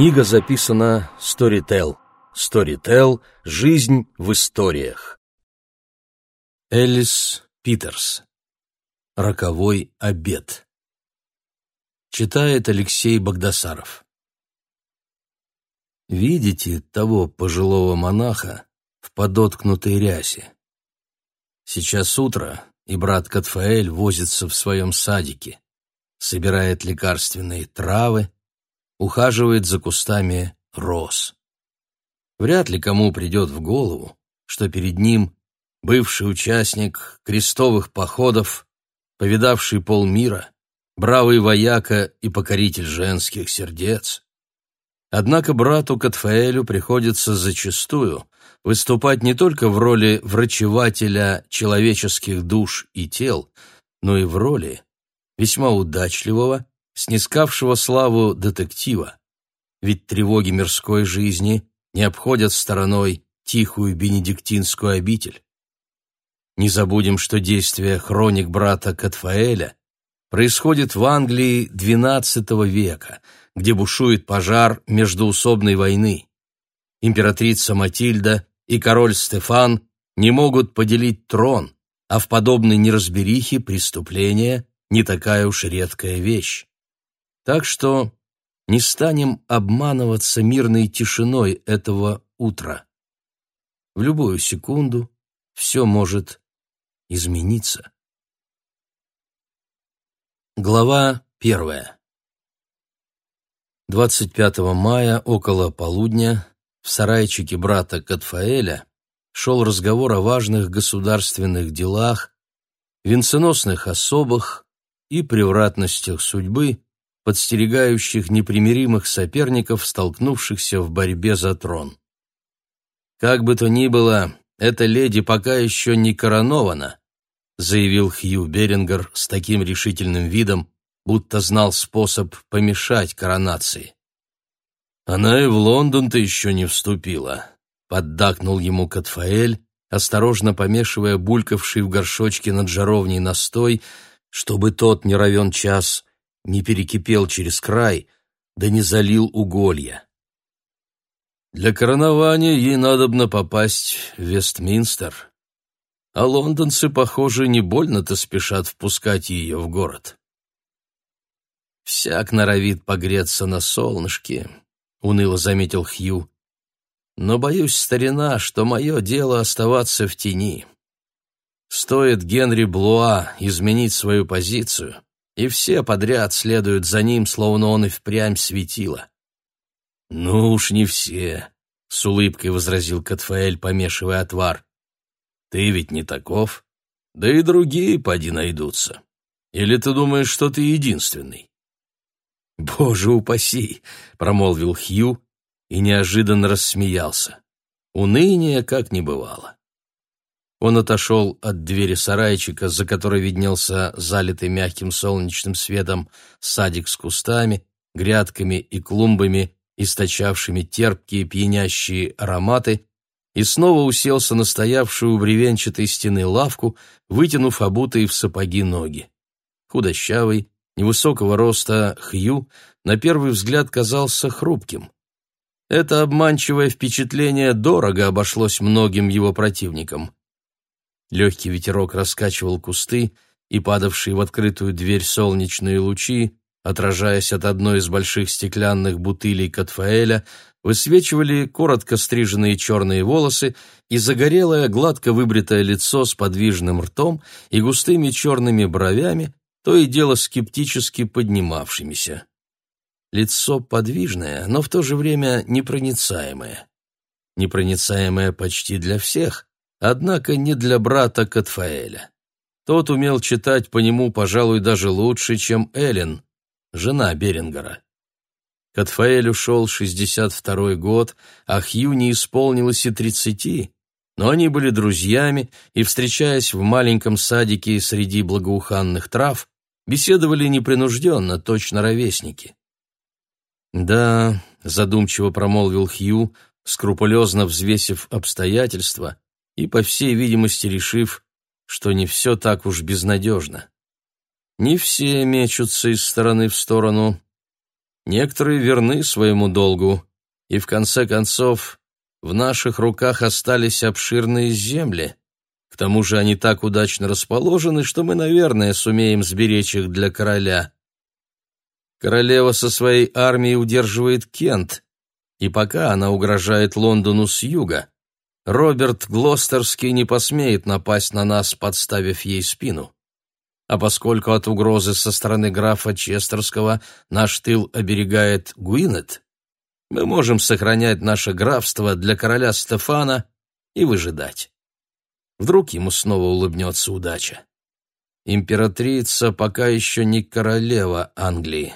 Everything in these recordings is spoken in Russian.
Книга записана Storytel. Storytel. Жизнь в историях. Элис Питерс. Роковой обед. Читает Алексей Богдасаров. Видите того пожилого монаха в подоткнутой рясе? Сейчас утро, и брат Катфаэль возится в своем садике, собирает лекарственные травы, ухаживает за кустами роз. Вряд ли кому придет в голову, что перед ним бывший участник крестовых походов, повидавший полмира, бравый вояка и покоритель женских сердец. Однако брату Катфаэлю приходится зачастую выступать не только в роли врачевателя человеческих душ и тел, но и в роли весьма удачливого снискавшего славу детектива. Ведь тревоги мирской жизни не обходят стороной тихую бенедиктинскую обитель. Не забудем, что действие хроник брата Катфаэля происходит в Англии XII века, где бушует пожар междуусобной войны. Императрица Матильда и король Стефан не могут поделить трон, а в подобной неразберихе преступление не такая уж редкая вещь. Так что не станем обманываться мирной тишиной этого утра. В любую секунду все может измениться. Глава первая. 25 мая около полудня в сарайчике брата Катфаэля шел разговор о важных государственных делах, венценосных особах и превратностях судьбы, подстерегающих непримиримых соперников, столкнувшихся в борьбе за трон. «Как бы то ни было, эта леди пока еще не коронована», заявил Хью Берингер с таким решительным видом, будто знал способ помешать коронации. «Она и в Лондон-то еще не вступила», — поддакнул ему Катфаэль, осторожно помешивая булькавший в горшочке над жаровней настой, чтобы тот не равен час не перекипел через край, да не залил уголья. Для коронования ей надобно попасть в Вестминстер, а лондонцы, похоже, не больно-то спешат впускать ее в город. «Всяк норовит погреться на солнышке», — уныло заметил Хью. «Но боюсь, старина, что мое дело оставаться в тени. Стоит Генри Блуа изменить свою позицию, и все подряд следуют за ним, словно он и впрямь светило. «Ну уж не все», — с улыбкой возразил Катфаэль, помешивая отвар. «Ты ведь не таков, да и другие поди найдутся. Или ты думаешь, что ты единственный?» «Боже упаси!» — промолвил Хью и неожиданно рассмеялся. Уныние как не бывало. Он отошел от двери сарайчика, за которой виднелся залитый мягким солнечным светом садик с кустами, грядками и клумбами, источавшими терпкие пьянящие ароматы, и снова уселся на стоявшую у бревенчатой стены лавку, вытянув обутые в сапоги ноги. Худощавый, невысокого роста Хью на первый взгляд казался хрупким. Это обманчивое впечатление дорого обошлось многим его противникам. Легкий ветерок раскачивал кусты, и падавшие в открытую дверь солнечные лучи, отражаясь от одной из больших стеклянных бутылей Катфаэля, высвечивали коротко стриженные черные волосы и загорелое, гладко выбритое лицо с подвижным ртом и густыми черными бровями, то и дело скептически поднимавшимися. Лицо подвижное, но в то же время непроницаемое. Непроницаемое почти для всех, Однако не для брата Катфаэля. Тот умел читать по нему, пожалуй, даже лучше, чем Эллен, жена Берингера. Катфаэль ушел 62-й год, а Хью не исполнилось и тридцати, но они были друзьями и, встречаясь в маленьком садике среди благоуханных трав, беседовали непринужденно, точно ровесники. «Да», — задумчиво промолвил Хью, скрупулезно взвесив обстоятельства, и, по всей видимости, решив, что не все так уж безнадежно. Не все мечутся из стороны в сторону. Некоторые верны своему долгу, и в конце концов в наших руках остались обширные земли. К тому же они так удачно расположены, что мы, наверное, сумеем сберечь их для короля. Королева со своей армией удерживает Кент, и пока она угрожает Лондону с юга, Роберт Глостерский не посмеет напасть на нас, подставив ей спину. А поскольку от угрозы со стороны графа Честерского наш тыл оберегает Гуинет, мы можем сохранять наше графство для короля Стефана и выжидать. Вдруг ему снова улыбнется удача. Императрица пока еще не королева Англии.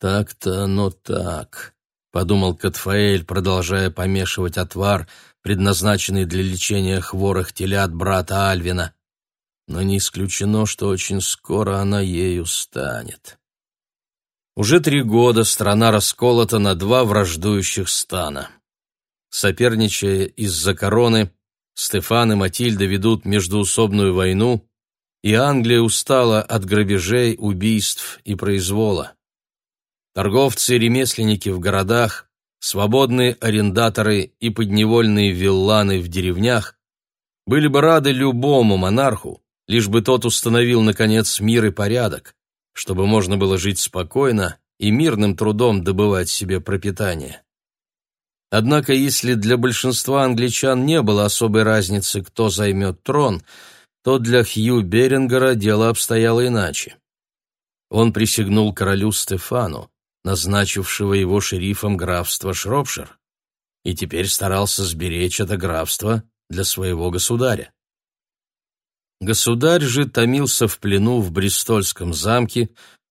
«Так-то оно так», — подумал Катфаэль, продолжая помешивать отвар, предназначенный для лечения хворых телят брата Альвина. Но не исключено, что очень скоро она ею станет. Уже три года страна расколота на два враждующих стана. Соперничая из-за короны, Стефан и Матильда ведут междуусобную войну, и Англия устала от грабежей, убийств и произвола. Торговцы и ремесленники в городах, свободные арендаторы и подневольные вилланы в деревнях были бы рады любому монарху, лишь бы тот установил, наконец, мир и порядок, чтобы можно было жить спокойно и мирным трудом добывать себе пропитание. Однако, если для большинства англичан не было особой разницы, кто займет трон, то для Хью Берингера дело обстояло иначе. Он присягнул королю Стефану, назначившего его шерифом графства Шропшир, и теперь старался сберечь это графство для своего государя. Государь же томился в плену в Бристольском замке,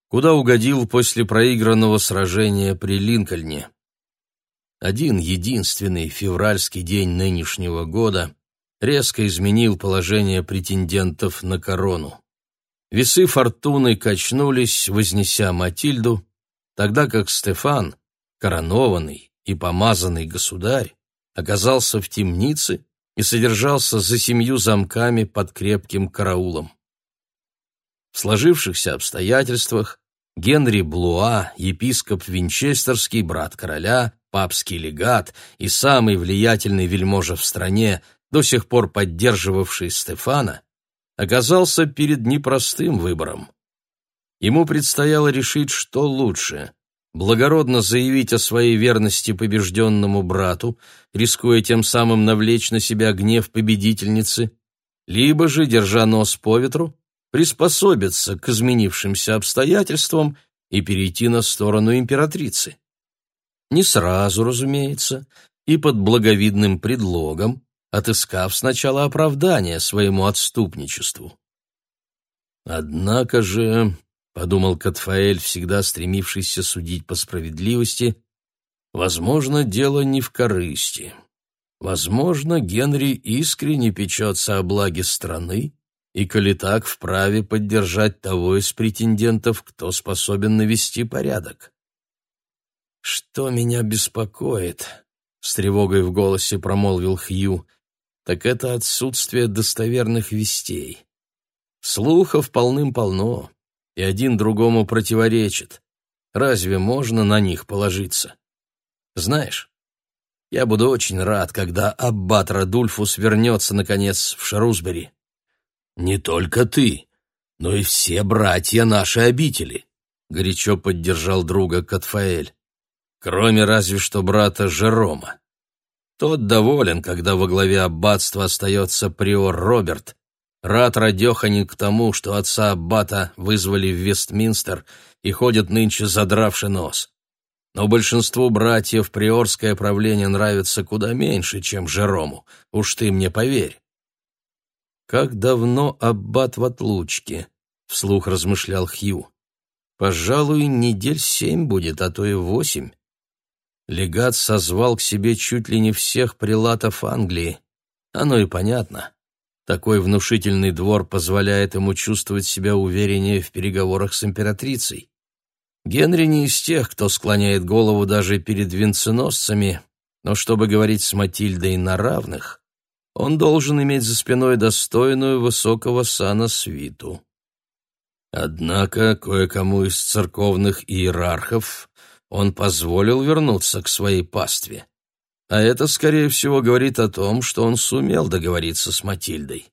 куда угодил после проигранного сражения при Линкольне. Один единственный февральский день нынешнего года резко изменил положение претендентов на корону. Весы фортуны качнулись, вознеся Матильду, тогда как Стефан, коронованный и помазанный государь, оказался в темнице и содержался за семью замками под крепким караулом. В сложившихся обстоятельствах Генри Блуа, епископ Винчестерский, брат короля, папский легат и самый влиятельный вельможа в стране, до сих пор поддерживавший Стефана, оказался перед непростым выбором. Ему предстояло решить, что лучше благородно заявить о своей верности побежденному брату, рискуя тем самым навлечь на себя гнев победительницы, либо же, держа нос по ветру, приспособиться к изменившимся обстоятельствам и перейти на сторону императрицы. Не сразу, разумеется, и под благовидным предлогом, отыскав сначала оправдание своему отступничеству. Однако же подумал Катфаэль, всегда стремившийся судить по справедливости, возможно, дело не в корысти. Возможно, Генри искренне печется о благе страны, и, коли так, вправе поддержать того из претендентов, кто способен навести порядок. «Что меня беспокоит?» — с тревогой в голосе промолвил Хью. «Так это отсутствие достоверных вестей. Слухов полным-полно и один другому противоречит. Разве можно на них положиться? Знаешь, я буду очень рад, когда аббат Радульфус вернется, наконец, в Шарусбери. Не только ты, но и все братья нашей обители, — горячо поддержал друга Катфаэль. Кроме разве что брата Жерома. Тот доволен, когда во главе аббатства остается приор Роберт, Рад радеханик к тому, что отца Аббата вызвали в Вестминстер и ходят нынче задравши нос. Но большинству братьев приорское правление нравится куда меньше, чем Жерому, уж ты мне поверь. «Как давно Аббат в отлучке?» — вслух размышлял Хью. «Пожалуй, недель семь будет, а то и восемь». Легат созвал к себе чуть ли не всех прилатов Англии. Оно и понятно. Такой внушительный двор позволяет ему чувствовать себя увереннее в переговорах с императрицей. Генри не из тех, кто склоняет голову даже перед венценосцами, но чтобы говорить с Матильдой на равных, он должен иметь за спиной достойную высокого сана свиту. Однако кое-кому из церковных иерархов он позволил вернуться к своей пастве. А это, скорее всего, говорит о том, что он сумел договориться с Матильдой.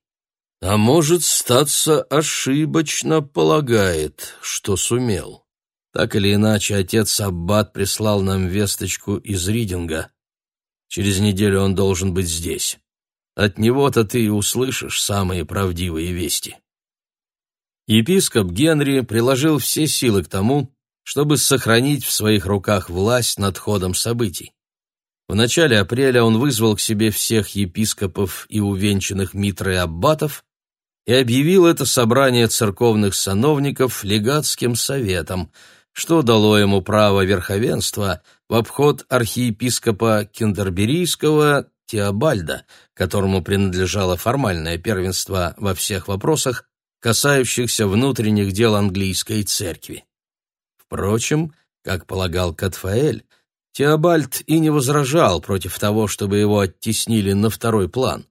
А может, статься ошибочно полагает, что сумел. Так или иначе, отец Аббат прислал нам весточку из Ридинга. Через неделю он должен быть здесь. От него-то ты и услышишь самые правдивые вести. Епископ Генри приложил все силы к тому, чтобы сохранить в своих руках власть над ходом событий. В начале апреля он вызвал к себе всех епископов и увенчанных митрой аббатов и объявил это собрание церковных сановников легатским советом, что дало ему право верховенства в обход архиепископа Кентерберийского Теобальда, которому принадлежало формальное первенство во всех вопросах, касающихся внутренних дел английской церкви. Впрочем, как полагал Катфаэль, Теобальд и не возражал против того, чтобы его оттеснили на второй план.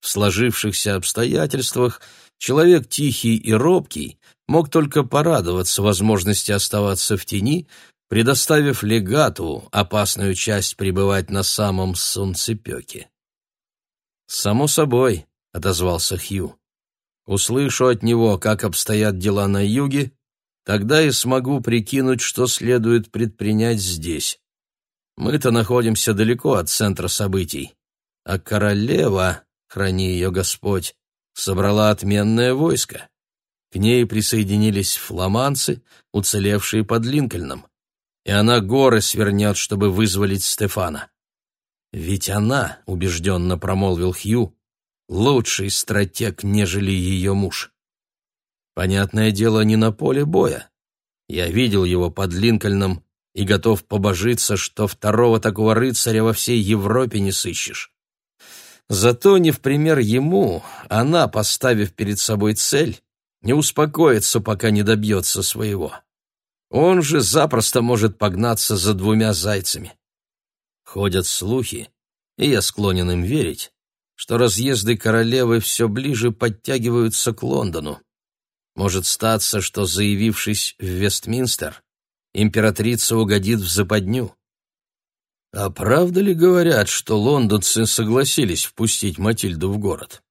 В сложившихся обстоятельствах человек тихий и робкий мог только порадоваться возможности оставаться в тени, предоставив легату опасную часть пребывать на самом солнцепеке. «Само собой», — отозвался Хью. «Услышу от него, как обстоят дела на юге, тогда и смогу прикинуть, что следует предпринять здесь. Мы-то находимся далеко от центра событий, а королева, храни ее Господь, собрала отменное войско. К ней присоединились фламанцы, уцелевшие под Линкольном, и она горы свернет, чтобы вызволить Стефана. Ведь она, убежденно промолвил Хью, лучший стратег, нежели ее муж. Понятное дело, не на поле боя. Я видел его под Линкольном и готов побожиться, что второго такого рыцаря во всей Европе не сыщешь. Зато не в пример ему, она, поставив перед собой цель, не успокоится, пока не добьется своего. Он же запросто может погнаться за двумя зайцами. Ходят слухи, и я склонен им верить, что разъезды королевы все ближе подтягиваются к Лондону. Может статься, что, заявившись в Вестминстер, императрица угодит в западню. А правда ли говорят, что лондонцы согласились впустить Матильду в город?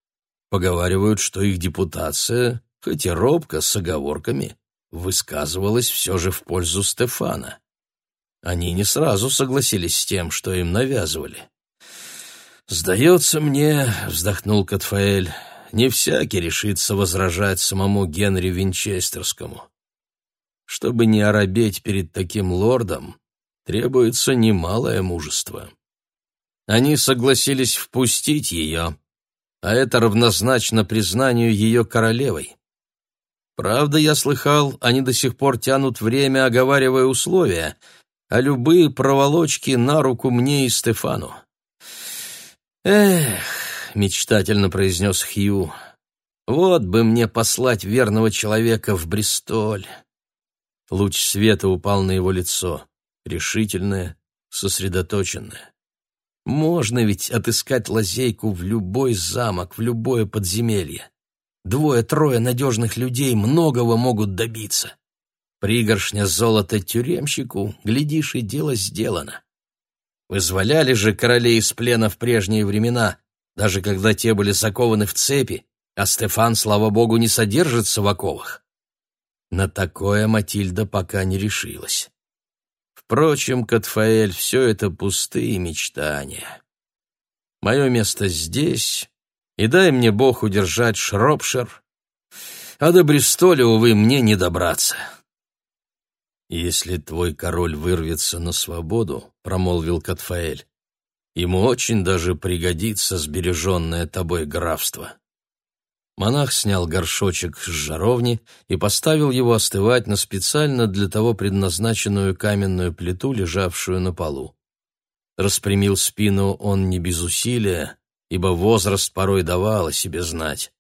Поговаривают, что их депутация, хоть и робко, с оговорками, высказывалась все же в пользу Стефана. Они не сразу согласились с тем, что им навязывали. «Сдается мне», — вздохнул Катфаэль, — «не всякий решится возражать самому Генри Винчестерскому. Чтобы не оробеть перед таким лордом, требуется немалое мужество. Они согласились впустить ее, а это равнозначно признанию ее королевой. Правда, я слыхал, они до сих пор тянут время, оговаривая условия, а любые проволочки на руку мне и Стефану. «Эх», — мечтательно произнес Хью, — «вот бы мне послать верного человека в Бристоль». Луч света упал на его лицо, решительное, сосредоточенное. Можно ведь отыскать лазейку в любой замок, в любое подземелье. Двое-трое надежных людей многого могут добиться. Пригоршня золота тюремщику, глядишь, и дело сделано. Вызволяли же королей из плена в прежние времена, даже когда те были закованы в цепи, а Стефан, слава богу, не содержится в оковах. На такое Матильда пока не решилась. Впрочем, Катфаэль, все это пустые мечтания. Мое место здесь, и дай мне Бог удержать Шропшир, а до Бристоля, увы, мне не добраться. «Если твой король вырвется на свободу», — промолвил Катфаэль, — «ему очень даже пригодится сбереженное тобой графство». Монах снял горшочек с жаровни и поставил его остывать на специально для того предназначенную каменную плиту, лежавшую на полу. Распрямил спину он не без усилия, ибо возраст порой давал о себе знать.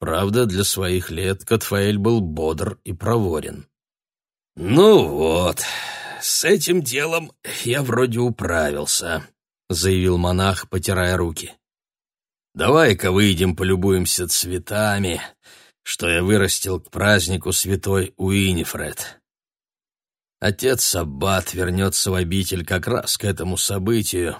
Правда, для своих лет Катфаэль был бодр и проворен. «Ну вот, с этим делом я вроде управился», — заявил монах, потирая руки. Давай-ка выйдем, полюбуемся цветами. что я вырастил к празднику святой Уинифред. Отец Аббат вернется в обитель как раз к этому событию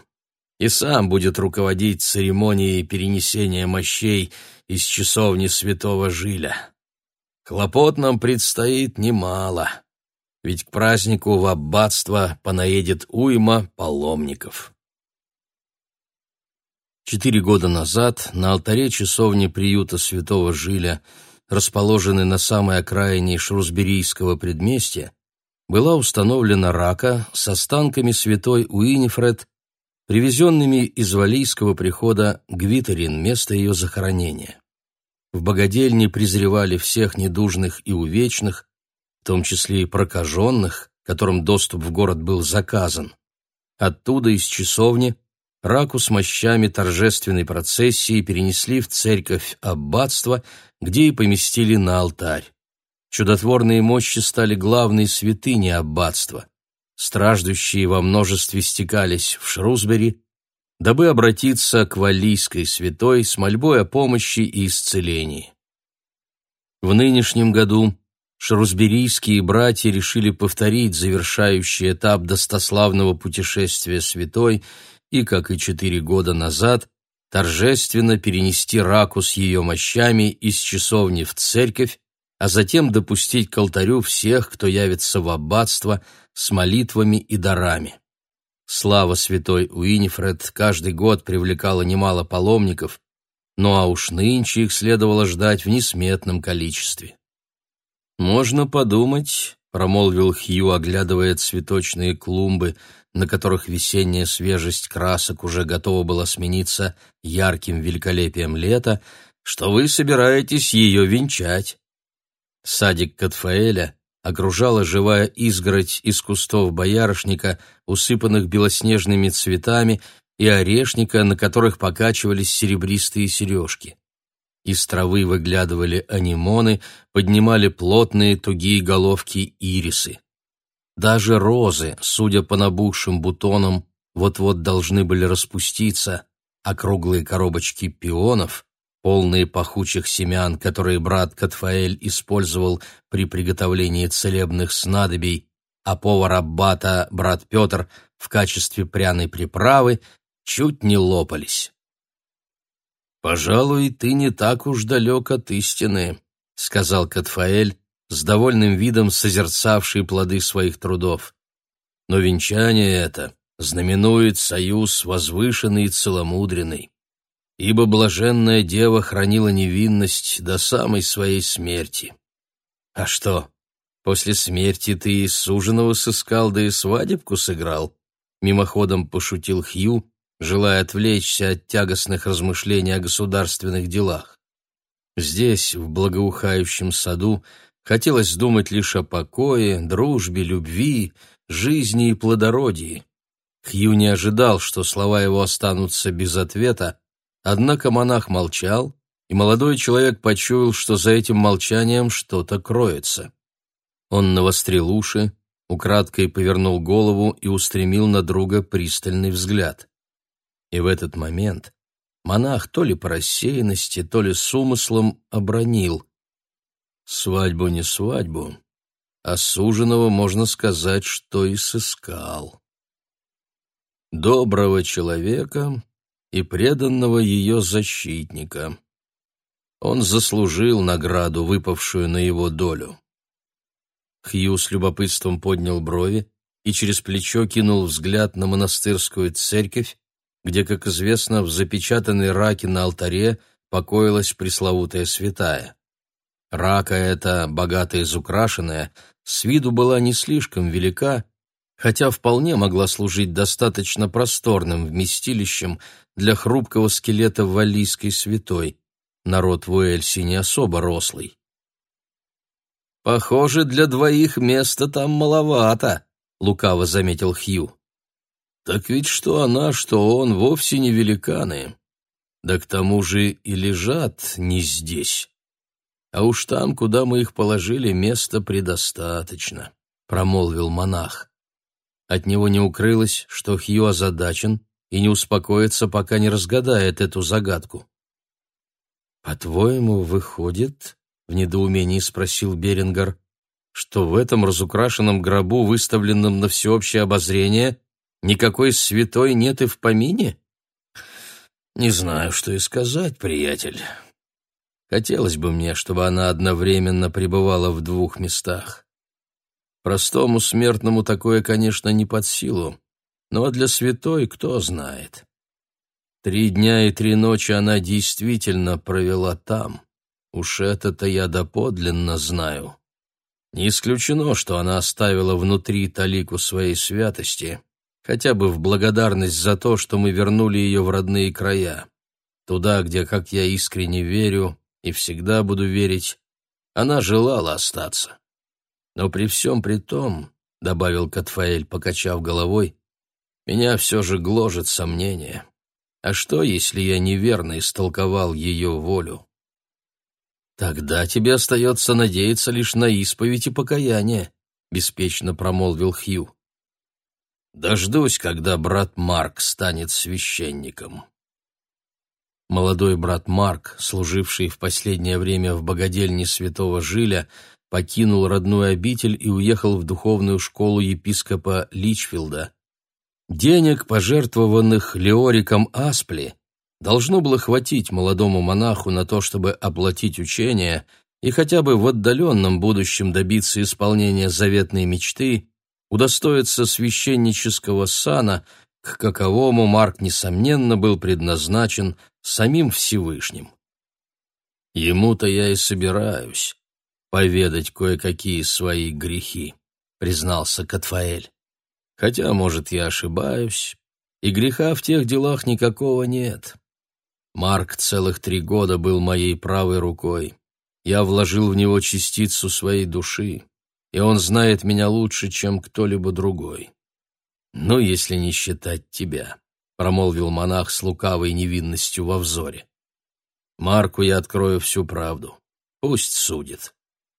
и сам будет руководить церемонией перенесения мощей из часовни святого Жиля. Хлопот нам предстоит немало, ведь к празднику в аббатство понаедет уйма паломников. Четыре года назад на алтаре часовни приюта святого Жиля, расположенной на самой окраине Шрусберийского предместья, была установлена рака с останками святой Уинифред, привезенными из валийского прихода Гвитерин, место ее захоронения. В богадельне презревали всех недужных и увечных, в том числе и прокаженных, которым доступ в город был заказан. Оттуда, из часовни, раку с мощами торжественной процессии перенесли в церковь аббатства, где и поместили на алтарь. Чудотворные мощи стали главной святыней аббатства. Страждущие во множестве стекались в Шрусбери, дабы обратиться к валлийской святой с мольбой о помощи и исцелении. В нынешнем году шрусберийские братья решили повторить завершающий этап достославного путешествия святой и, как и четыре года назад, торжественно перенести раку с ее мощами из часовни в церковь, а затем допустить к алтарю всех, кто явится в аббатство с молитвами и дарами. Слава святой Уинифред каждый год привлекала немало паломников, ну а уж нынче их следовало ждать в несметном количестве. «Можно подумать», — промолвил Хью, оглядывая цветочные клумбы, на которых весенняя свежесть красок уже готова была смениться ярким великолепием лета, что вы собираетесь ее венчать. Садик Катфаэля окружала живая изгородь из кустов боярышника, усыпанных белоснежными цветами, и орешника, на которых покачивались серебристые сережки. Из травы выглядывали анимоны, поднимали плотные тугие головки ирисы. Даже розы, судя по набухшим бутонам, вот-вот должны были распуститься, а круглые коробочки пионов полные пахучих семян, которые брат Катфаэль использовал при приготовлении целебных снадобий, а повар Аббата, брат Петр, в качестве пряной приправы, чуть не лопались. «Пожалуй, ты не так уж далек от истины», — сказал Катфаэль, с довольным видом созерцавший плоды своих трудов. «Но венчание это знаменует союз возвышенный и целомудренный ибо блаженная дева хранила невинность до самой своей смерти. А что, после смерти ты и суженого сыскал, да и свадебку сыграл? Мимоходом пошутил Хью, желая отвлечься от тягостных размышлений о государственных делах. Здесь, в благоухающем саду, хотелось думать лишь о покое, дружбе, любви, жизни и плодородии. Хью не ожидал, что слова его останутся без ответа, Однако монах молчал, и молодой человек почуял, что за этим молчанием что-то кроется. Он навострил уши, украдкой повернул голову и устремил на друга пристальный взгляд. И в этот момент монах то ли по рассеянности, то ли с умыслом обронил. Свадьбу не свадьбу, а суженого, можно сказать, что и сыскал. Доброго человека и преданного ее защитника. Он заслужил награду, выпавшую на его долю. Хью с любопытством поднял брови и через плечо кинул взгляд на монастырскую церковь, где, как известно, в запечатанной раке на алтаре покоилась пресловутая святая. Рака эта, богато изукрашенная, с виду была не слишком велика, хотя вполне могла служить достаточно просторным вместилищем для хрупкого скелета валлийской святой. Народ в Уэльсе не особо рослый. «Похоже, для двоих места там маловато», — лукаво заметил Хью. «Так ведь что она, что он вовсе не великаны. Да к тому же и лежат не здесь. А уж там, куда мы их положили, места предостаточно», — промолвил монах. От него не укрылось, что Хью озадачен и не успокоится, пока не разгадает эту загадку. «По-твоему, выходит, в недоумении спросил Берингер, что в этом разукрашенном гробу, выставленном на всеобщее обозрение, никакой святой нет и в помине? Не знаю, что и сказать, приятель. Хотелось бы мне, чтобы она одновременно пребывала в двух местах. Простому смертному такое, конечно, не под силу, но для святой кто знает. Три дня и три ночи она действительно провела там. Уж это-то я доподлинно знаю. Не исключено, что она оставила внутри талику своей святости, хотя бы в благодарность за то, что мы вернули ее в родные края, туда, где, как я искренне верю и всегда буду верить, она желала остаться. Но при всем при том, — добавил Катфаэль, покачав головой, — меня все же гложет сомнение. А что, если я неверно истолковал ее волю? «Тогда тебе остается надеяться лишь на исповедь и покаяние», — беспечно промолвил Хью. «Дождусь, когда брат Марк станет священником». Молодой брат Марк, служивший в последнее время в богадельне святого Жиля, покинул родную обитель и уехал в духовную школу епископа Личфилда. Денег, пожертвованных Леориком Аспли, должно было хватить молодому монаху на то, чтобы оплатить учение и хотя бы в отдаленном будущем добиться исполнения заветной мечты, удостоиться священнического сана, к каковому Марк, несомненно, был предназначен самим Всевышним. Ему-то я и собираюсь поведать кое-какие свои грехи, признался Катфаэль. Хотя, может, я ошибаюсь, и греха в тех делах никакого нет. Марк целых три года был моей правой рукой. Я вложил в него частицу своей души, и он знает меня лучше, чем кто-либо другой. Ну, если не считать тебя, — промолвил монах с лукавой невинностью во взоре. Марку я открою всю правду. Пусть судит.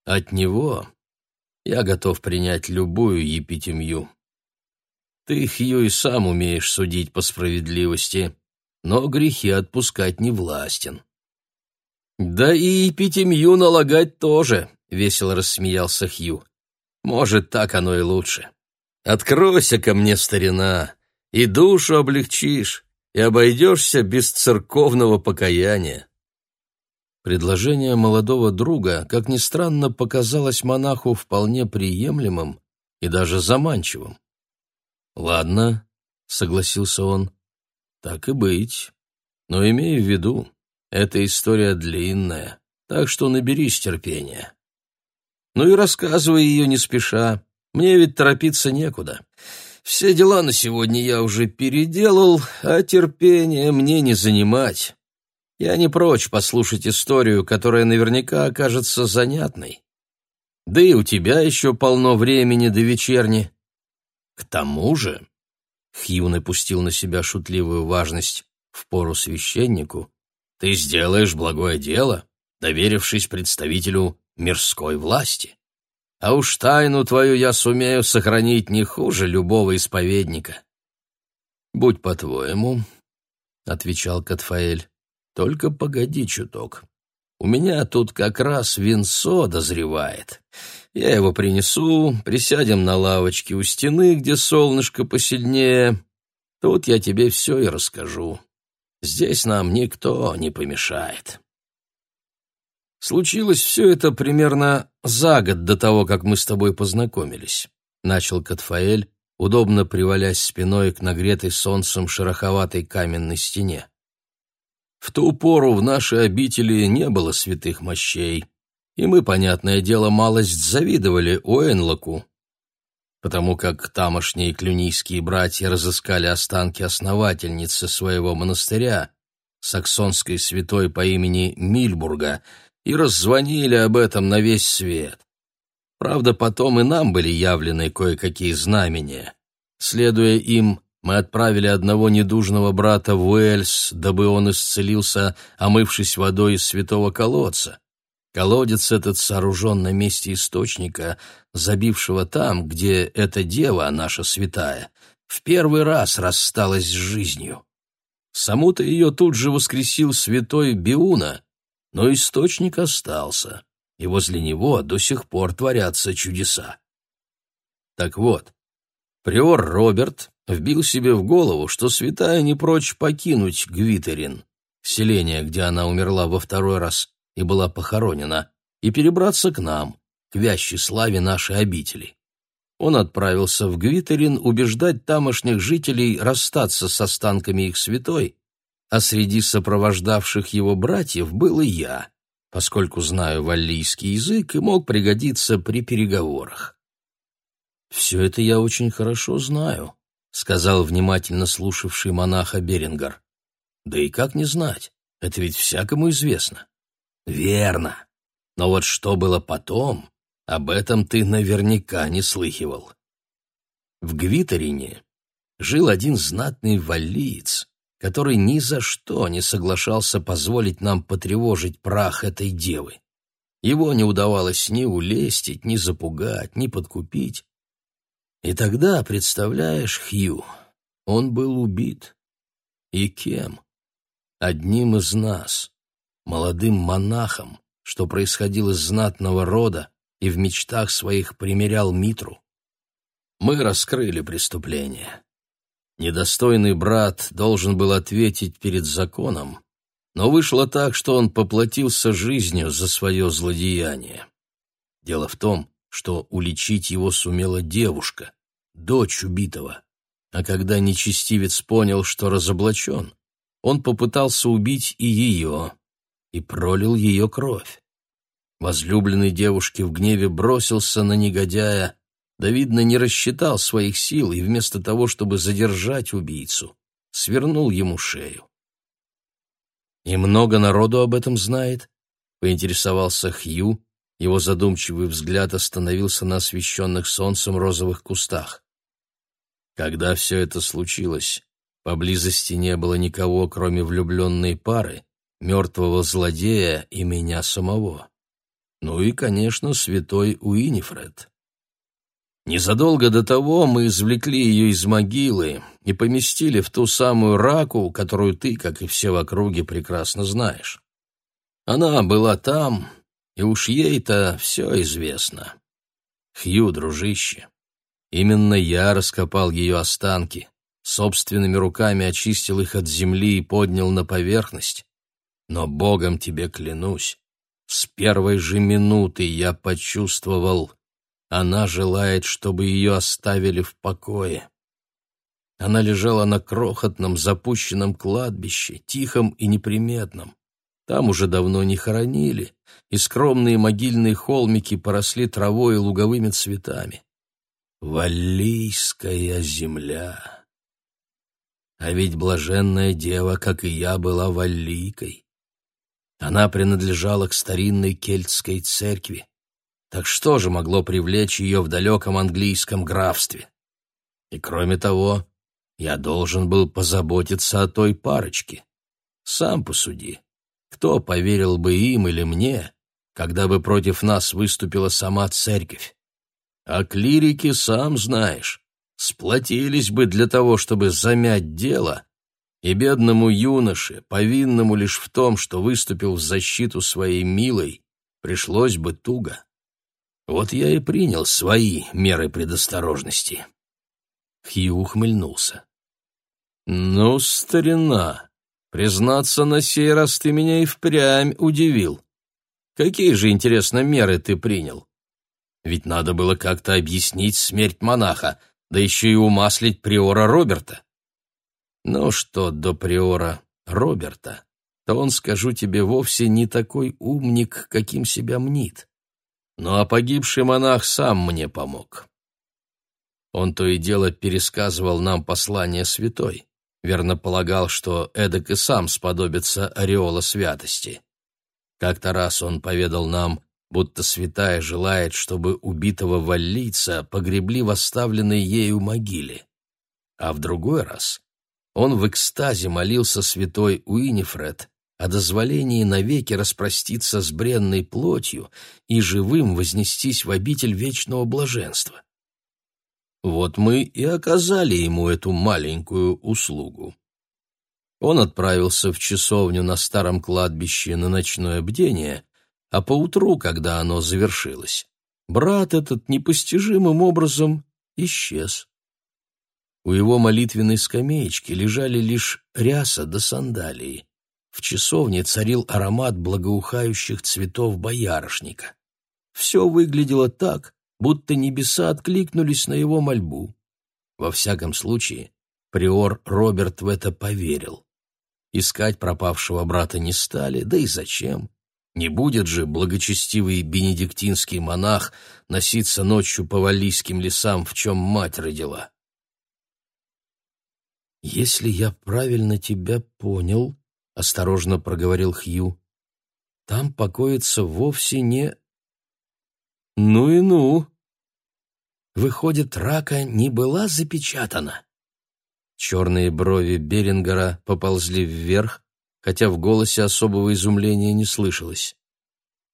От него я готов принять любую епитемью. Ты, Хью, и сам умеешь судить по справедливости, но грехи отпускать не властен. «Да и эпитемью налагать тоже», — весело рассмеялся Хью. «Может, так оно и лучше. Откройся ко мне, старина, и душу облегчишь, и обойдешься без церковного покаяния». Предложение молодого друга, как ни странно, показалось монаху вполне приемлемым и даже заманчивым. «Ладно», — согласился он, так и быть. Но имей в виду, эта история длинная, так что наберись терпения. Ну и рассказывай ее не спеша, мне ведь торопиться некуда. Все дела на сегодня я уже переделал, а терпение мне не занимать. Я не прочь послушать историю, которая наверняка окажется занятной. Да и у тебя еще полно времени до вечерни. К тому же Хью напустил на себя шутливую важность в пору священнику. «Ты сделаешь благое дело, доверившись представителю мирской власти. А уж тайну твою я сумею сохранить не хуже любого исповедника». «Будь по-твоему», — отвечал Катфаэль, — «только погоди чуток. У меня тут как раз винцо дозревает. Я его принесу, присядем на лавочке у стены, где солнышко посильнее. Тут я тебе все и расскажу. Здесь нам никто не помешает. Случилось все это примерно за год до того, как мы с тобой познакомились, начал Катфаэль, удобно привалясь спиной к нагретой солнцем шероховатой каменной стене. В ту пору в нашей обители не было святых мощей и мы, понятное дело, малость завидовали Уэнлоку, потому как тамошние клюнийские братья разыскали останки основательницы своего монастыря, саксонской святой по имени Мильбурга, и раззвонили об этом на весь свет. Правда, потом и нам были явлены кое-какие знамения. Следуя им, мы отправили одного недужного брата в Уэльс, дабы он исцелился, омывшись водой из святого колодца. Колодец этот сооружен на месте источника, забившего там, где эта дева, наша святая, в первый раз рассталась с жизнью. Саму-то ее тут же воскресил святой Биуна, но источник остался. и возле него до сих пор творятся чудеса. Так вот, приор Роберт вбил себе в голову, что святая не прочь покинуть Гвитерин, селение, где она умерла во второй раз и была похоронена, и перебраться к нам, к вящей славе нашей обители. Он отправился в Гвитерин убеждать тамошних жителей расстаться с останками их святой, а среди сопровождавших его братьев был и я, поскольку знаю валлийский язык и мог пригодиться при переговорах. «Все это я очень хорошо знаю», — сказал внимательно слушавший монаха Берингар. «Да и как не знать? Это ведь всякому известно». «Верно. Но вот что было потом, об этом ты наверняка не слыхивал. В Гвиторине жил один знатный валлиец, который ни за что не соглашался позволить нам потревожить прах этой девы. Его не удавалось ни улестить, ни запугать, ни подкупить. И тогда, представляешь, Хью, он был убит. И кем? Одним из нас, молодым монахом, что происходил из знатного рода, и в мечтах своих примерял Митру. Мы раскрыли преступление. Недостойный брат должен был ответить перед законом, но вышло так, что он поплатился жизнью за свое злодеяние. Дело в том, что уличить его сумела девушка, дочь убитого. А когда нечестивец понял, что разоблачен, он попытался убить и ее, и пролил ее кровь. Возлюбленный девушки в гневе бросился на негодяя, да, видно, не рассчитал своих сил и вместо того, чтобы задержать убийцу, свернул ему шею. «И много народу об этом знает?» — поинтересовался Хью. Его задумчивый взгляд остановился на освещенных солнцем розовых кустах. Когда все это случилось, поблизости не было никого, кроме влюбленной пары, мертвого злодея и меня самого. Ну и, конечно, святой Уинифред. Незадолго до того мы извлекли ее из могилы и поместили в ту самую раку, которую ты, как и все в округе, прекрасно знаешь. Она была там, и уж ей-то все известно. Хью, дружище, именно я раскопал ее останки, собственными руками очистил их от земли и поднял на поверхность. Но Богом тебе клянусь, с первой же минуты я почувствовал, она желает, чтобы ее оставили в покое. Она лежала на крохотном запущенном кладбище, тихом и неприметном. Там уже давно не хоронили, и скромные могильные холмики поросли травой и луговыми цветами. Валлийская земля! А ведь блаженная дева, как и я, была валлийкой. Она принадлежала к старинной кельтской церкви. Так что же могло привлечь ее в далеком английском графстве? И кроме того, я должен был позаботиться о той парочке. Сам посуди, кто поверил бы им или мне, когда бы против нас выступила сама церковь? А клирики, сам знаешь, сплотились бы для того, чтобы замять дело и бедному юноше, повинному лишь в том, что выступил в защиту своей милой, пришлось бы туго. Вот я и принял свои меры предосторожности. Хью ухмыльнулся. «Ну, старина, признаться, на сей раз ты меня и впрямь удивил. Какие же, интересно, меры ты принял? Ведь надо было как-то объяснить смерть монаха, да еще и умаслить приора Роберта. Но что до приора Роберта, то он, скажу тебе, вовсе не такой умник, каким себя мнит. Ну а погибший монах сам мне помог. Он то и дело пересказывал нам послание святой, верно полагал, что эдак и сам сподобится ореола святости. Как-то раз он поведал нам, будто святая желает, чтобы убитого валлийца погребли в оставленной ею могиле. А в другой раз он в экстазе молился святой Уинифред о дозволении навеки распроститься с бренной плотью и живым вознестись в обитель вечного блаженства. Вот мы и оказали ему эту маленькую услугу. Он отправился в часовню на старом кладбище на ночное бдение, а поутру, когда оно завершилось, брат этот непостижимым образом исчез. У его молитвенной скамеечки лежали лишь ряса да сандалии. В часовне царил аромат благоухающих цветов боярышника. Все выглядело так, будто небеса откликнулись на его мольбу. Во всяком случае, приор Роберт в это поверил. Искать пропавшего брата не стали, да и зачем? Не будет же благочестивый бенедиктинский монах носиться ночью по валлийским лесам, в чем мать родила. «Если я правильно тебя понял», — осторожно проговорил Хью, — «там покоится вовсе не...» «Ну и ну!» «Выходит, рака не была запечатана?» Черные брови Берингера поползли вверх, хотя в голосе особого изумления не слышалось.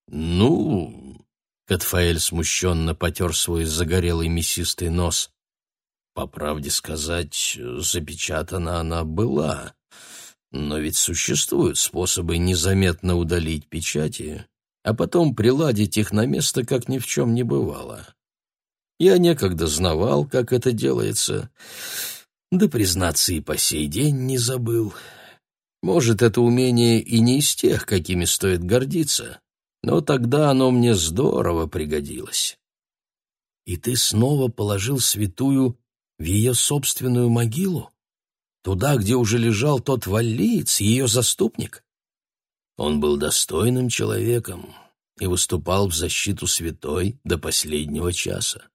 «Ну...» — Катфаэль смущенно потер свой загорелый мясистый нос. По правде сказать, запечатана она была, но ведь существуют способы незаметно удалить печати, а потом приладить их на место, как ни в чем не бывало. Я некогда знавал, как это делается, да, признаться, и по сей день не забыл. Может, это умение и не из тех, какими стоит гордиться, но тогда оно мне здорово пригодилось. И ты снова положил святую в ее собственную могилу? Туда, где уже лежал тот валлиец, ее заступник? Он был достойным человеком и выступал в защиту святой до последнего часа.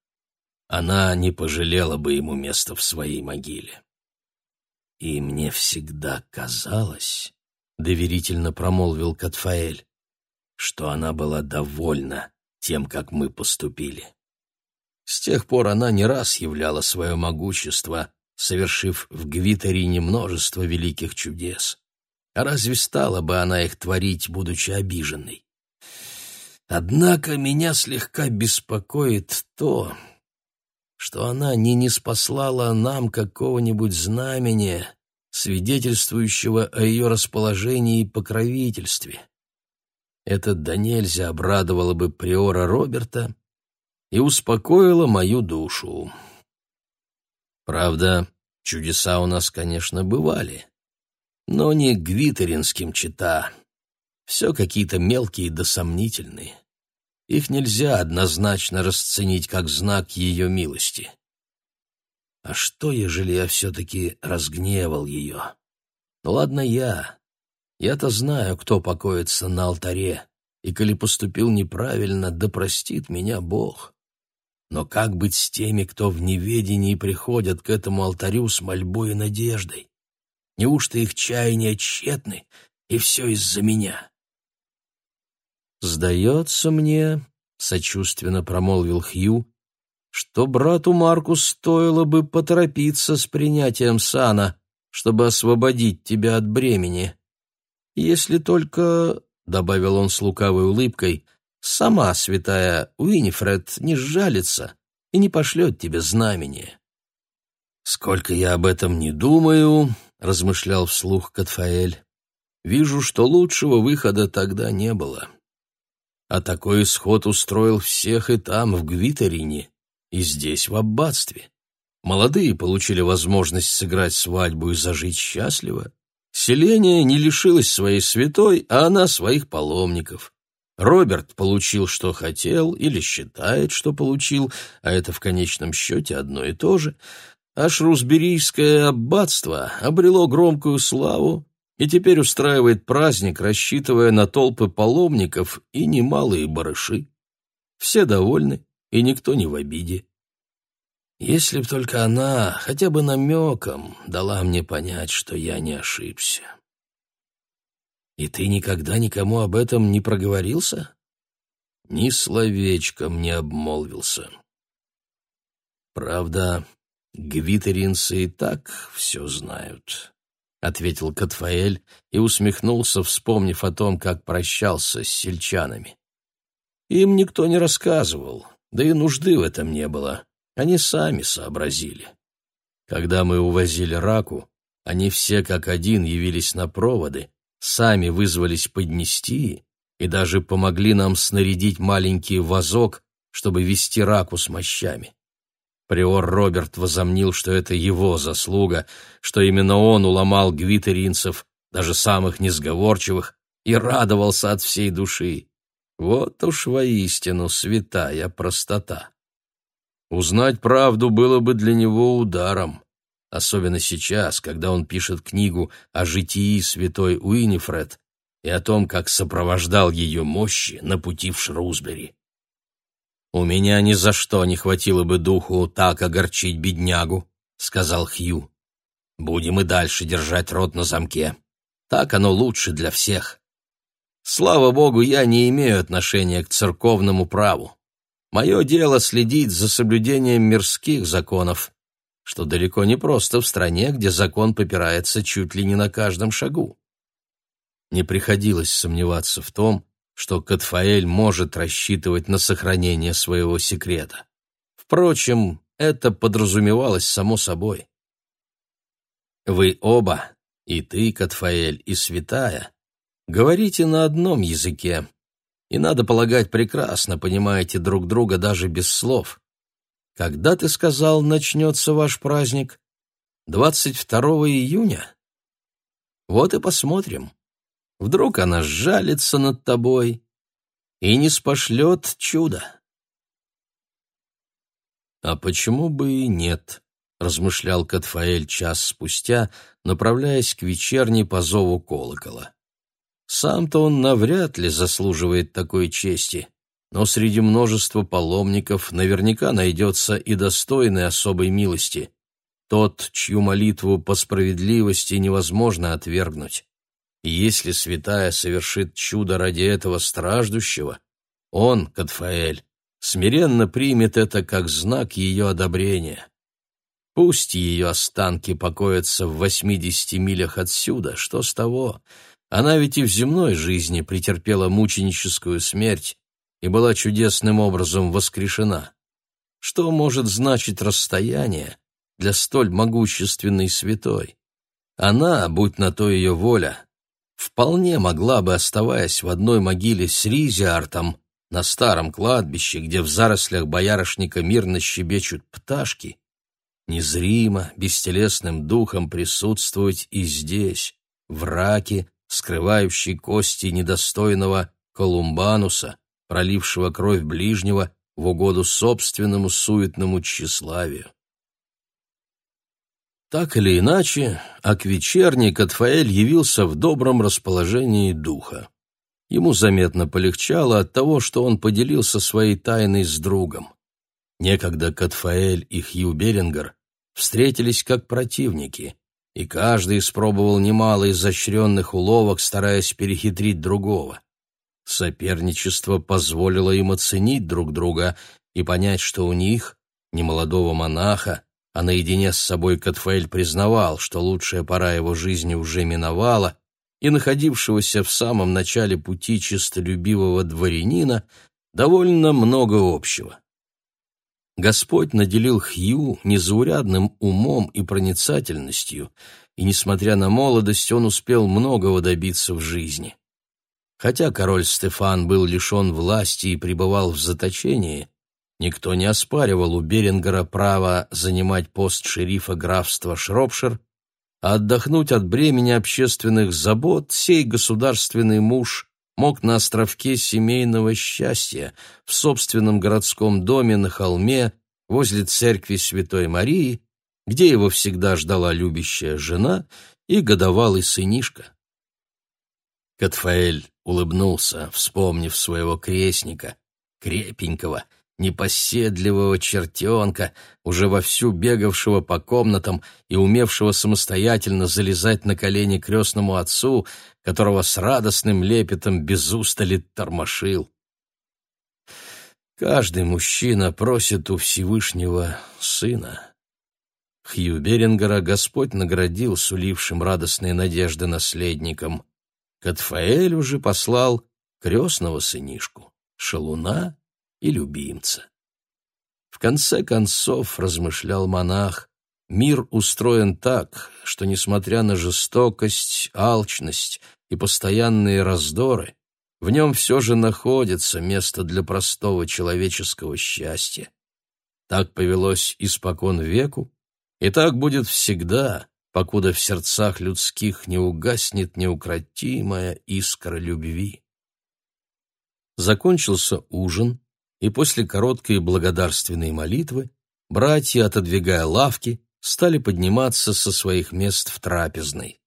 Она не пожалела бы ему места в своей могиле. И мне всегда казалось, — доверительно промолвил Катфаэль, — что она была довольна тем, как мы поступили. С тех пор она не раз являла свое могущество, совершив в Гвитарине множество великих чудес. А разве стала бы она их творить, будучи обиженной? Однако меня слегка беспокоит то, что она не неспослала нам какого-нибудь знамения, свидетельствующего о ее расположении и покровительстве. Это до нельзя обрадовало бы приора Роберта и успокоила мою душу. Правда, чудеса у нас, конечно, бывали, но не гвитеринским чита. Все какие-то мелкие да сомнительные. Их нельзя однозначно расценить как знак ее милости. А что, ежели я все-таки разгневал ее? Ну ладно я. Я-то знаю, кто покоится на алтаре, и коли поступил неправильно, да простит меня Бог. Но как быть с теми, кто в неведении приходят к этому алтарю с мольбой и надеждой? Неужто их чаяния тщетны, и все из-за меня? «Сдается мне», — сочувственно промолвил Хью, «что брату Марку стоило бы поторопиться с принятием сана, чтобы освободить тебя от бремени. Если только, — добавил он с лукавой улыбкой, — сама святая Уинифред не сжалится и не пошлет тебе знамение. «Сколько я об этом не думаю», — размышлял вслух Катфаэль, — «вижу, что лучшего выхода тогда не было. А такой исход устроил всех и там, в Гвитерине, и здесь, в аббатстве. Молодые получили возможность сыграть свадьбу и зажить счастливо. Селение не лишилось своей святой, а она своих паломников. Роберт получил, что хотел, или считает, что получил, а это в конечном счете одно и то же, а Шрусберийское аббатство обрело громкую славу и теперь устраивает праздник, рассчитывая на толпы паломников и немалые барыши. Все довольны, и никто не в обиде. Если б только она хотя бы намеком дала мне понять, что я не ошибся. И ты никогда никому об этом не проговорился? Ни словечком не обмолвился. Правда, гвитеринцы и так все знают, — ответил Катфаэль и усмехнулся, вспомнив о том, как прощался с сельчанами. Им никто не рассказывал, да и нужды в этом не было. Они сами сообразили. Когда мы увозили раку, они все как один явились на проводы, сами вызвались поднести, и даже помогли нам снарядить маленький вазок, чтобы вести раку с мощами. Приор Роберт возомнил, что это его заслуга, что именно он уломал гвитеринцев, даже самых несговорчивых, и радовался от всей души. Вот уж воистину святая простота. Узнать правду было бы для него ударом, особенно сейчас, когда он пишет книгу о житии святой Уинифред и о том, как сопровождал ее мощи на пути в Шрусбери. «У меня ни за что не хватило бы духу так огорчить беднягу», — сказал Хью. «Будем и дальше держать рот на замке. Так оно лучше для всех. Слава богу, я не имею отношения к церковному праву. Мое дело следить за соблюдением мирских законов, что далеко не просто в стране, где закон попирается чуть ли не на каждом шагу. Не приходилось сомневаться в том, что Катфаэль может рассчитывать на сохранение своего секрета. Впрочем, это подразумевалось само собой. Вы оба, и ты, Катфаэль, и святая, говорите на одном языке, и, надо полагать, прекрасно понимаете друг друга даже без слов. Когда, ты сказал, начнется ваш праздник? 22 июня? Вот и посмотрим. Вдруг она сжалится над тобой и не спошлет чудо. «А почему бы и нет?» — размышлял Катфаэль час спустя, направляясь к вечерней по зову колокола. Сам-то он навряд ли заслуживает такой чести, но среди множества паломников наверняка найдется и достойный особой милости, тот, чью молитву по справедливости невозможно отвергнуть. И если святая совершит чудо ради этого страждущего, он, Катфаэль, смиренно примет это как знак ее одобрения. Пусть ее останки покоятся в восьмидесяти милях отсюда, что с того? Она ведь и в земной жизни претерпела мученическую смерть и была чудесным образом воскрешена. Что может значить расстояние для столь могущественной святой? Она, будь на то ее воля, вполне могла бы, оставаясь в одной могиле с Ризиартом на старом кладбище, где в зарослях боярышника мирно щебечут пташки, незримо, бестелесным духом присутствовать и здесь, в раке, скрывающий кости недостойного Колумбануса, пролившего кровь ближнего в угоду собственному суетному тщеславию. Так или иначе, а к вечерней Катфаэль явился в добром расположении духа. Ему заметно полегчало от того, что он поделился своей тайной с другом. Некогда Катфаэль и Хью Берингер встретились как противники, и каждый испробовал немало изощренных уловок, стараясь перехитрить другого. Соперничество позволило им оценить друг друга и понять, что у них, немолодого монаха, а наедине с собой Катфаэль признавал, что лучшая пора его жизни уже миновала, и находившегося в самом начале пути чистолюбивого дворянина довольно много общего. Господь наделил Хью незаурядным умом и проницательностью, и, несмотря на молодость, он успел многого добиться в жизни. Хотя король Стефан был лишен власти и пребывал в заточении, никто не оспаривал у Берингера право занимать пост шерифа графства Шропшир, а отдохнуть от бремени общественных забот сей государственный муж мог на островке семейного счастья, в собственном городском доме на холме, возле церкви Святой Марии, где его всегда ждала любящая жена и годовалый сынишка. Катфаэль улыбнулся, вспомнив своего крестника, крепенького, непоседливого чертенка, уже вовсю бегавшего по комнатам и умевшего самостоятельно залезать на колени крестному отцу, которого с радостным лепетом без устали тормошил. Каждый мужчина просит у Всевышнего сына. Хью Берингера Господь наградил сулившим радостные надежды наследником. Катфаэль уже послал крестного сынишку, шалуна и любимца. В конце концов, размышлял монах, мир устроен так, что, несмотря на жестокость, алчность и постоянные раздоры, в нем все же находится место для простого человеческого счастья. Так повелось испокон веку, и так будет всегда, покуда в сердцах людских не угаснет неукротимая искра любви. Закончился ужин, и после короткой благодарственной молитвы братья, отодвигая лавки, стали подниматься со своих мест в трапезной.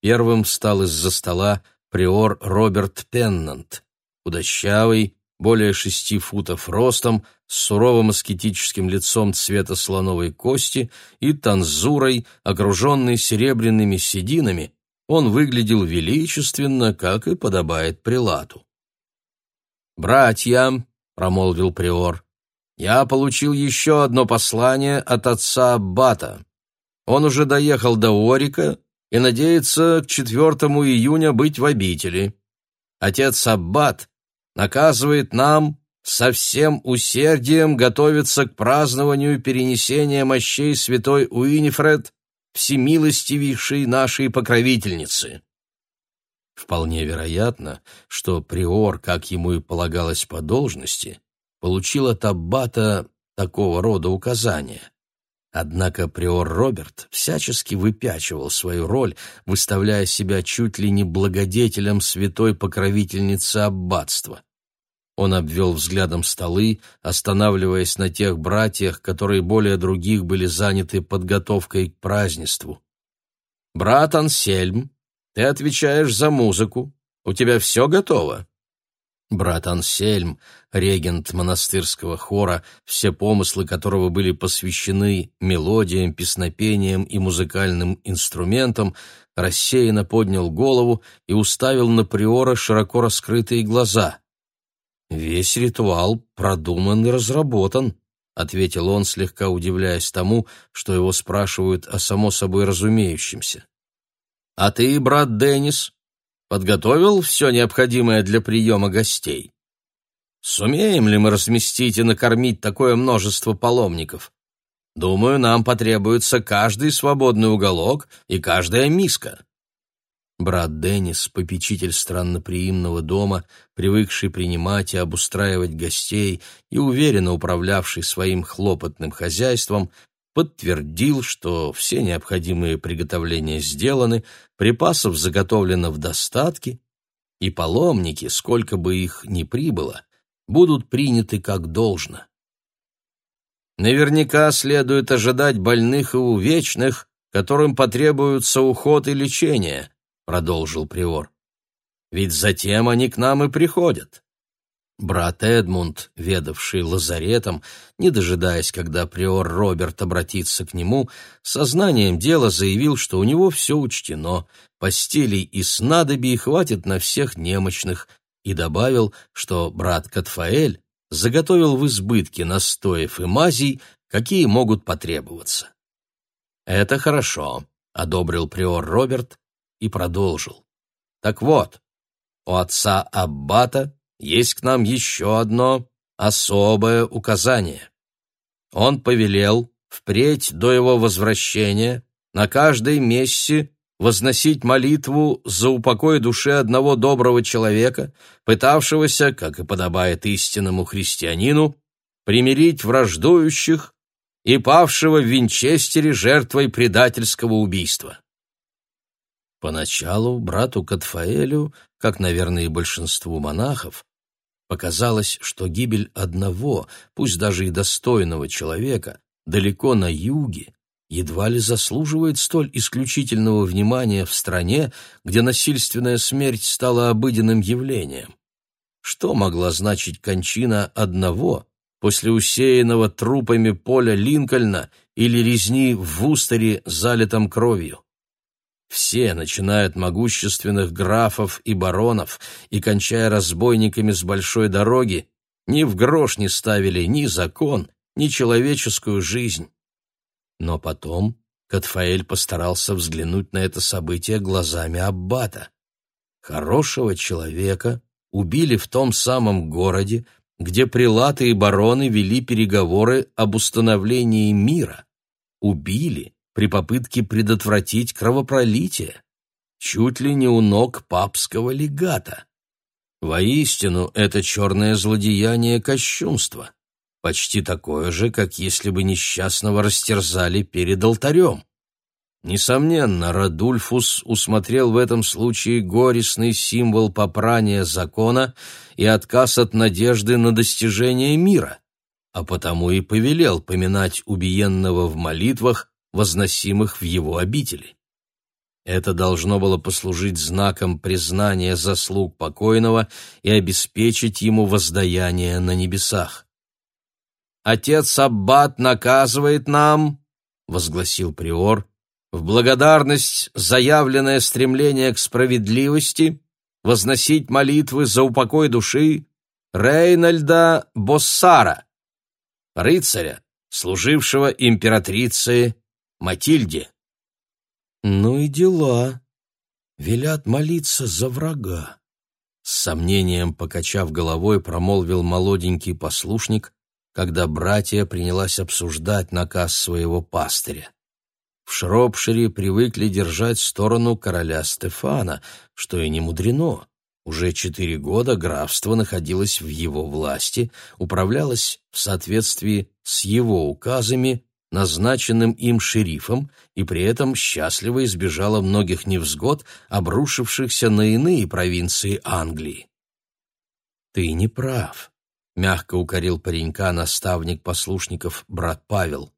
Первым встал из-за стола приор Роберт Пеннант, худощавый, более шести футов ростом, с суровым аскетическим лицом цвета слоновой кости и танзурой, окруженный серебряными сединами, он выглядел величественно, как и подобает прилату. «Братья», — промолвил приор, — «я получил еще одно послание от отца Аббата. Он уже доехал до Орика и надеется к 4 июня быть в обители. Отец Аббат наказывает нам со всем усердием готовиться к празднованию перенесения мощей святой Уинифред, всемилостивейшей нашей покровительницы. Вполне вероятно, что приор, как ему и полагалось по должности, получил от аббата такого рода указания. Однако приор Роберт всячески выпячивал свою роль, выставляя себя чуть ли не благодетелем святой покровительницы аббатства. Он обвел взглядом столы, останавливаясь на тех братьях, которые более других были заняты подготовкой к празднеству. «Брат Ансельм, ты отвечаешь за музыку. У тебя все готово?» Брат Ансельм, регент монастырского хора, все помыслы которого были посвящены мелодиям, песнопениям и музыкальным инструментам, рассеянно поднял голову и уставил на приора широко раскрытые глаза. «Весь ритуал продуман и разработан», — ответил он, слегка удивляясь тому, что его спрашивают о само собой разумеющемся. «А ты, брат Деннис, подготовил все необходимое для приема гостей? Сумеем ли мы разместить и накормить такое множество паломников? Думаю, нам потребуется каждый свободный уголок и каждая миска». Брат Деннис, попечитель странноприимного дома, привыкший принимать и обустраивать гостей и уверенно управлявший своим хлопотным хозяйством, подтвердил, что все необходимые приготовления сделаны, припасов заготовлено в достатке, и паломники, сколько бы их ни прибыло, будут приняты как должно. Наверняка следует ожидать больных и увечных, которым потребуется уход и лечение, продолжил приор. Ведь затем они к нам и приходят. Брат Эдмунд, ведавший лазаретом, не дожидаясь, когда приор Роберт обратится к нему, сознанием дела заявил, что у него все учтено, постелей и снадобий хватит на всех немощных, и добавил, что брат Катфаэль заготовил в избытке настоев и мазей, какие могут потребоваться. «Это хорошо», — одобрил приор Роберт и продолжил. «Так вот, у отца Аббата есть к нам еще одно особое указание. Он повелел впредь до его возвращения на каждой мессе возносить молитву за упокой души одного доброго человека, пытавшегося, как и подобает истинному христианину, примирить враждующих и павшего в Винчестере жертвой предательского убийства. Поначалу брату Катфаэлю, как, наверное, и большинству монахов, Показалось, что гибель одного, пусть даже и достойного человека, далеко на юге, едва ли заслуживает столь исключительного внимания в стране, где насильственная смерть стала обыденным явлением. Что могла значить кончина одного после усеянного трупами поля Линкольна или резни в Вустере, залитом кровью? Все, начиная от могущественных графов и баронов и кончая разбойниками с большой дороги, ни в грош не ставили ни закон, ни человеческую жизнь. Но потом Катфаэль постарался взглянуть на это событие глазами Аббата. Хорошего человека убили в том самом городе, где прилаты и бароны вели переговоры об установлении мира. Убили, при попытке предотвратить кровопролитие, чуть ли не у ног папского легата. Воистину, это черное злодеяние кощунства, почти такое же, как если бы несчастного растерзали перед алтарем. Несомненно, Радульфус усмотрел в этом случае горестный символ попрания закона и отказ от надежды на достижение мира, а потому и повелел поминать убиенного в молитвах, возносимых в его обители. Это должно было послужить знаком признания заслуг покойного и обеспечить ему воздаяние на небесах. «Отец Аббат наказывает нам», — возгласил приор, в благодарность заявленное стремление к справедливости, возносить молитвы за упокой души Рейнольда Боссара, рыцаря, служившего императрице Матильде. Ну и дела. Велят молиться за врага. С сомнением покачав головой, промолвил молоденький послушник, когда братья принялась обсуждать наказ своего пастыря. В Шропшире привыкли держать сторону короля Стефана, что и не мудрено. Уже четыре года графство находилось в его власти, управлялось в соответствии с его указами, назначенным им шерифом, и при этом счастливо избежало многих невзгод, обрушившихся на иные провинции Англии. «Ты не прав», — мягко укорил паренька наставник послушников брат Павел.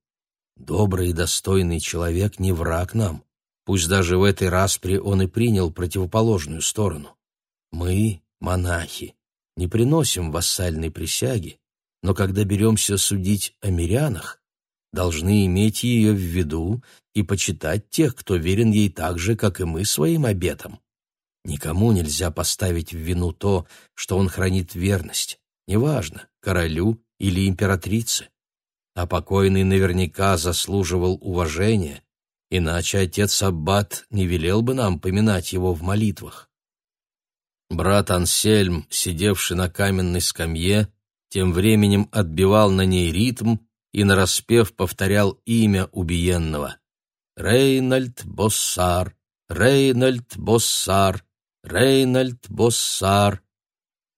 Добрый и достойный человек не враг нам, пусть даже в этой распре он и принял противоположную сторону. Мы, монахи, не приносим вассальной присяги, но когда беремся судить о мирянах, должны иметь ее в виду и почитать тех, кто верен ей так же, как и мы своим обетам. Никому нельзя поставить в вину то, что он хранит верность, неважно, королю или императрице а покойный наверняка заслуживал уважения, иначе отец Аббат не велел бы нам поминать его в молитвах. Брат Ансельм, сидевший на каменной скамье, тем временем отбивал на ней ритм и нараспев повторял имя убиенного. «Рейнольд Боссар, Рейнольд Боссар, Рейнольд Боссар».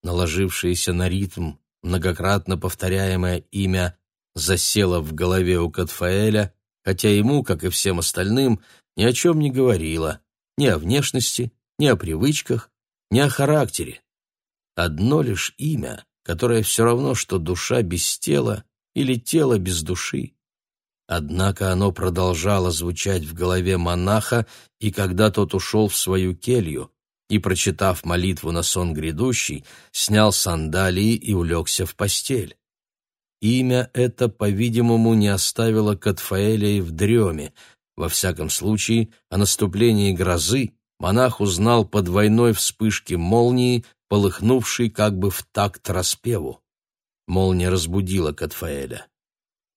Наложившееся на ритм, многократно повторяемое имя засела в голове у Катфаэля, хотя ему, как и всем остальным, ни о чем не говорила, ни о внешности, ни о привычках, ни о характере. Одно лишь имя, которое все равно, что душа без тела или тело без души. Однако оно продолжало звучать в голове монаха, и когда тот ушел в свою келью и, прочитав молитву на сон грядущий, снял сандалии и улегся в постель. Имя это, по-видимому, не оставило Катфаэля в дреме. Во всяком случае, о наступлении грозы монах узнал по двойной вспышке молнии, полыхнувшей как бы в такт распеву. Молния разбудила Катфаэля.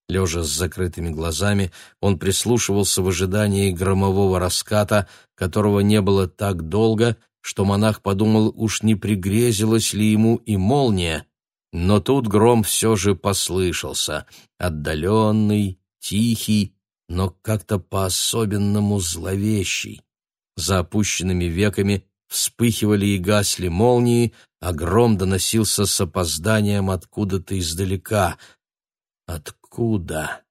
Лежа с закрытыми глазами, он прислушивался в ожидании громового раската, которого не было так долго, что монах подумал, уж не пригрезилась ли ему и молния, но тут гром все же послышался, отдаленный, тихий, но как-то по-особенному зловещий. За опущенными веками вспыхивали и гасли молнии, а гром доносился с опозданием откуда-то издалека. Откуда?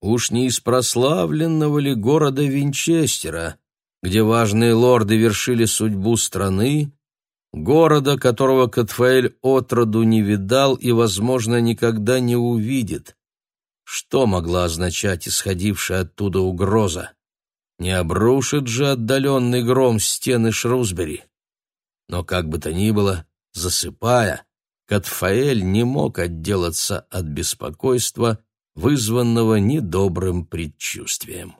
Уж не из прославленного ли города Винчестера, где важные лорды вершили судьбу страны, города, которого Катфаэль отроду не видал и, возможно, никогда не увидит. Что могла означать исходившая оттуда угроза? Не обрушит же отдаленный гром стены Шрусбери. Но как бы то ни было, засыпая, Катфаэль не мог отделаться от беспокойства, вызванного недобрым предчувствием.